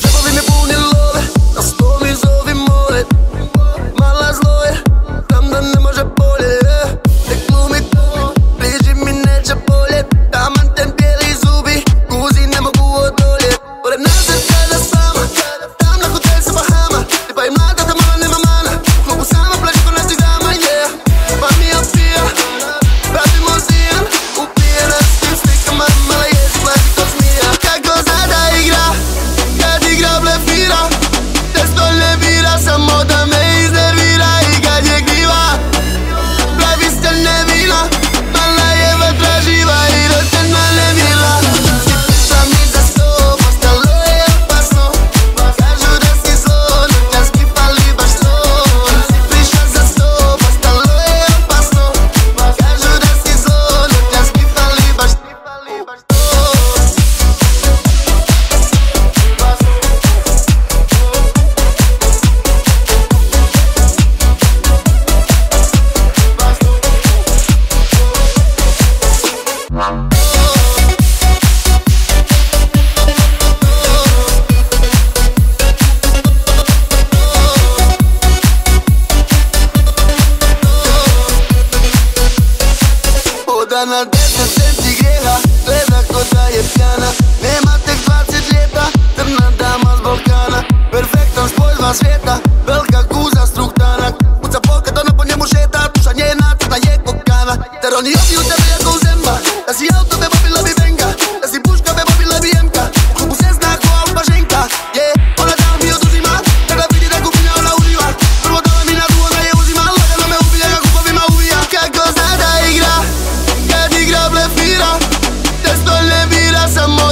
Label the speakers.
Speaker 1: Džepovi mi puni love, na sto mi zovi more Mala zlo je, znam da ne može Вона де те сенці гріла, леда кота є п'яна Нема тих 20 літа, темна дама з Балкана Перфектно з польва світа, велка some more.